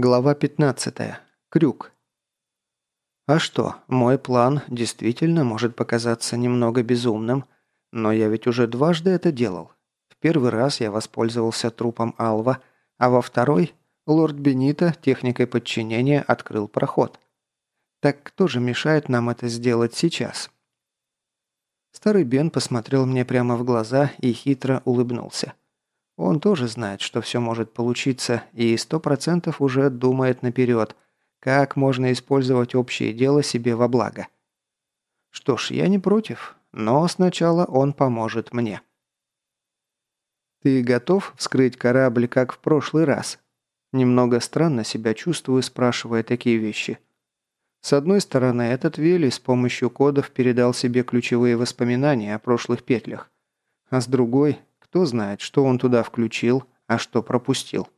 Глава 15. Крюк. А что, мой план действительно может показаться немного безумным, но я ведь уже дважды это делал. В первый раз я воспользовался трупом Алва, а во второй лорд Бенита техникой подчинения открыл проход. Так кто же мешает нам это сделать сейчас? Старый Бен посмотрел мне прямо в глаза и хитро улыбнулся. Он тоже знает, что все может получиться, и сто процентов уже думает наперед, как можно использовать общее дело себе во благо. Что ж, я не против, но сначала он поможет мне. «Ты готов вскрыть корабль, как в прошлый раз?» Немного странно себя чувствую, спрашивая такие вещи. С одной стороны, этот Вели с помощью кодов передал себе ключевые воспоминания о прошлых петлях, а с другой кто знает, что он туда включил, а что пропустил.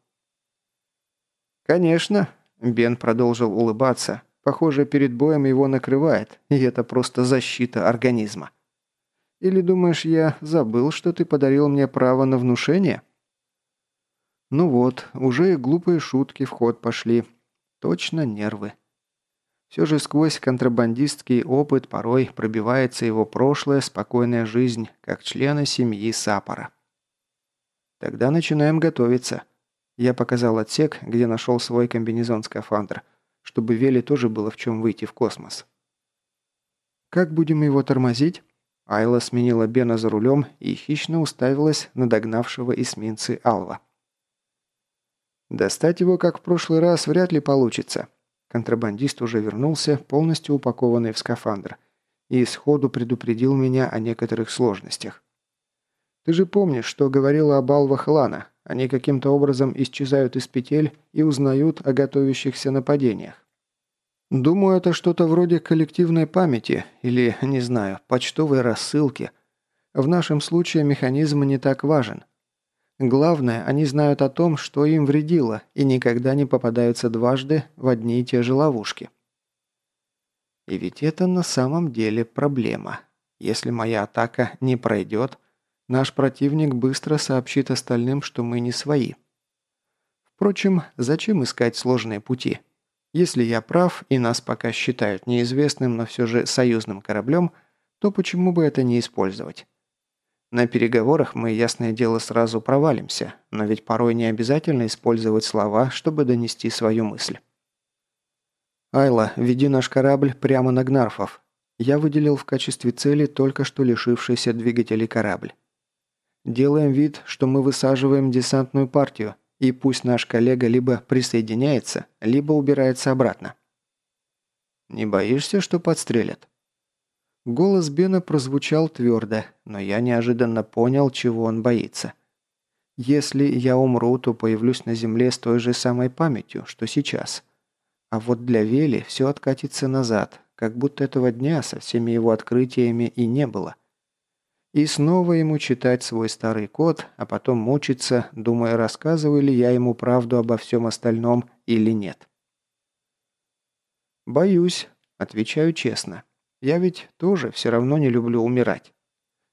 «Конечно», – Бен продолжил улыбаться. «Похоже, перед боем его накрывает, и это просто защита организма». «Или думаешь, я забыл, что ты подарил мне право на внушение?» «Ну вот, уже и глупые шутки в ход пошли. Точно нервы». Все же сквозь контрабандистский опыт порой пробивается его прошлая спокойная жизнь, как члена семьи Сапора. Тогда начинаем готовиться. Я показал отсек, где нашел свой комбинезон-скафандр, чтобы Вели тоже было в чем выйти в космос. «Как будем его тормозить?» Айла сменила Бена за рулем и хищно уставилась на догнавшего эсминцы Алва. «Достать его, как в прошлый раз, вряд ли получится». Контрабандист уже вернулся, полностью упакованный в скафандр, и сходу предупредил меня о некоторых сложностях. Ты же помнишь, что говорила об алвах Лана. Они каким-то образом исчезают из петель и узнают о готовящихся нападениях. Думаю, это что-то вроде коллективной памяти или, не знаю, почтовой рассылки. В нашем случае механизм не так важен. Главное, они знают о том, что им вредило, и никогда не попадаются дважды в одни и те же ловушки. И ведь это на самом деле проблема. Если моя атака не пройдет – Наш противник быстро сообщит остальным, что мы не свои. Впрочем, зачем искать сложные пути? Если я прав, и нас пока считают неизвестным, но все же союзным кораблем, то почему бы это не использовать? На переговорах мы, ясное дело, сразу провалимся, но ведь порой не обязательно использовать слова, чтобы донести свою мысль. «Айла, веди наш корабль прямо на Гнарфов. Я выделил в качестве цели только что лишившийся двигателей корабль. Делаем вид, что мы высаживаем десантную партию, и пусть наш коллега либо присоединяется, либо убирается обратно. «Не боишься, что подстрелят?» Голос Бена прозвучал твердо, но я неожиданно понял, чего он боится. Если я умру, то появлюсь на Земле с той же самой памятью, что сейчас. А вот для Вели все откатится назад, как будто этого дня со всеми его открытиями и не было. И снова ему читать свой старый код, а потом мучиться, думая, рассказываю ли я ему правду обо всем остальном или нет. «Боюсь», – отвечаю честно. «Я ведь тоже все равно не люблю умирать.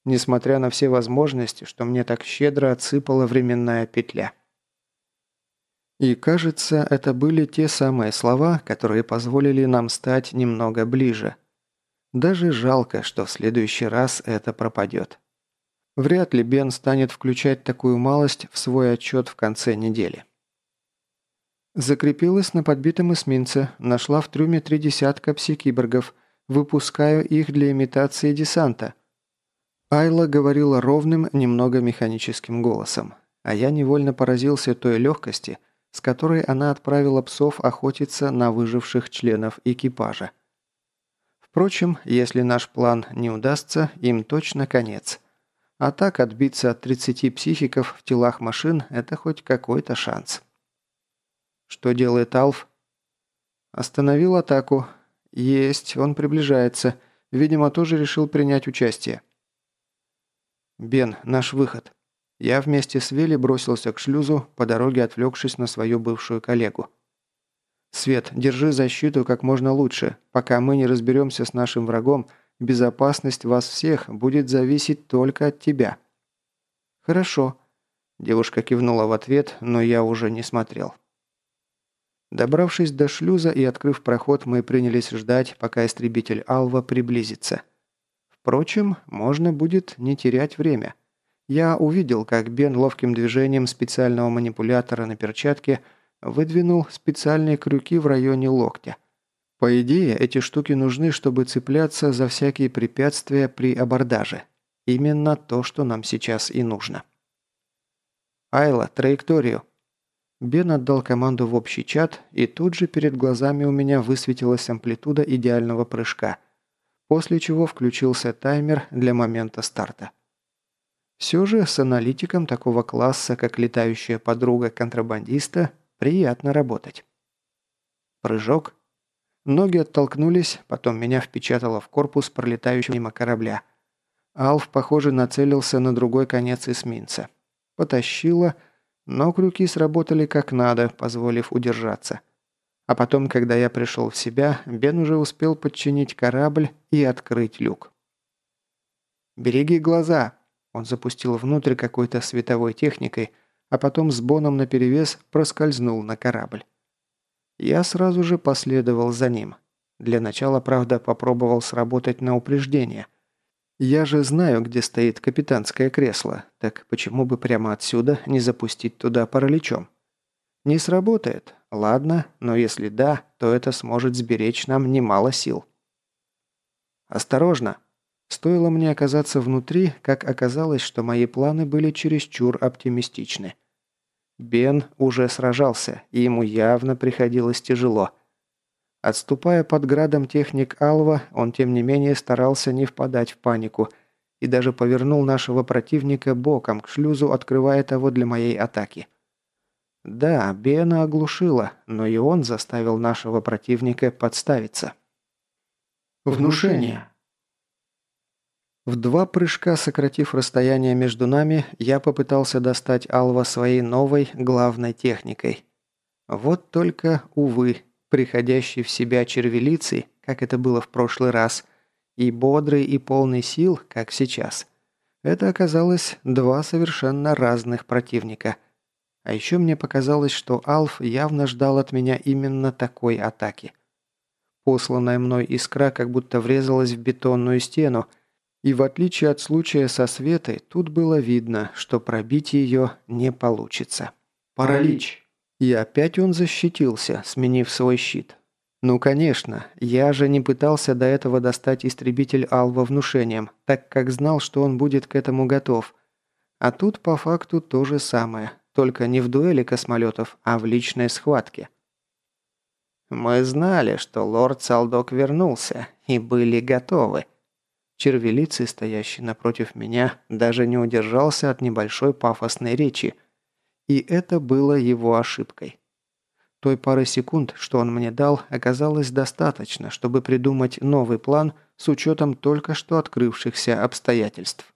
Несмотря на все возможности, что мне так щедро отсыпала временная петля». И кажется, это были те самые слова, которые позволили нам стать немного ближе – даже жалко, что в следующий раз это пропадет. Вряд ли Бен станет включать такую малость в свой отчет в конце недели. Закрепилась на подбитом эсминце, нашла в трюме три десятка псикиборгов, выпускаю их для имитации десанта. Айла говорила ровным, немного механическим голосом, а я невольно поразился той легкости, с которой она отправила псов охотиться на выживших членов экипажа. Впрочем, если наш план не удастся, им точно конец. А так отбиться от 30 психиков в телах машин – это хоть какой-то шанс. Что делает Алф? Остановил атаку. Есть, он приближается. Видимо, тоже решил принять участие. Бен, наш выход. Я вместе с Вели бросился к шлюзу, по дороге отвлекшись на свою бывшую коллегу. Свет, держи защиту как можно лучше. Пока мы не разберемся с нашим врагом, безопасность вас всех будет зависеть только от тебя». «Хорошо». Девушка кивнула в ответ, но я уже не смотрел. Добравшись до шлюза и открыв проход, мы принялись ждать, пока истребитель Алва приблизится. Впрочем, можно будет не терять время. Я увидел, как Бен ловким движением специального манипулятора на перчатке выдвинул специальные крюки в районе локтя. По идее, эти штуки нужны, чтобы цепляться за всякие препятствия при абордаже. Именно то, что нам сейчас и нужно. «Айла, траекторию!» Бен отдал команду в общий чат, и тут же перед глазами у меня высветилась амплитуда идеального прыжка, после чего включился таймер для момента старта. Все же с аналитиком такого класса, как летающая подруга контрабандиста, приятно работать. Прыжок. Ноги оттолкнулись, потом меня впечатало в корпус пролетающего мимо корабля. Алф, похоже, нацелился на другой конец эсминца. Потащило, но крюки сработали как надо, позволив удержаться. А потом, когда я пришел в себя, Бен уже успел подчинить корабль и открыть люк. «Береги глаза!» Он запустил внутрь какой-то световой техникой, а потом с Боном наперевес проскользнул на корабль. Я сразу же последовал за ним. Для начала, правда, попробовал сработать на упреждение – я же знаю, где стоит капитанское кресло, так почему бы прямо отсюда не запустить туда параличом? Не сработает? Ладно, но если да, то это сможет сберечь нам немало сил. Осторожно! Стоило мне оказаться внутри, как оказалось, что мои планы были чересчур оптимистичны. Бен уже сражался, и ему явно приходилось тяжело – Отступая под градом техник Алва, он тем не менее старался не впадать в панику и даже повернул нашего противника боком к шлюзу, открывая того для моей атаки. Да, Бена оглушила, но и он заставил нашего противника подставиться. Внушение. В два прыжка, сократив расстояние между нами, я попытался достать Алва своей новой главной техникой. Вот только, увы, приходящий в себя червелицей, как это было в прошлый раз, и бодрый и полный сил, как сейчас. Это оказалось два совершенно разных противника. А еще мне показалось, что Алф явно ждал от меня именно такой атаки. Посланная мной искра как будто врезалась в бетонную стену, и в отличие от случая со Светой, тут было видно, что пробить ее не получится. Паралич. И опять он защитился, сменив свой щит. Ну конечно, я же не пытался до этого достать истребитель Алва внушением, так как знал, что он будет к этому готов. А тут по факту то же самое, только не в дуэли космолетов, а в личной схватке. Мы знали, что лорд Салдок вернулся, и были готовы. Червелицый, стоящий напротив меня, даже не удержался от небольшой пафосной речи – и это было его ошибкой. Той пары секунд, что он мне дал, оказалось достаточно, чтобы придумать новый план с учетом только что открывшихся обстоятельств.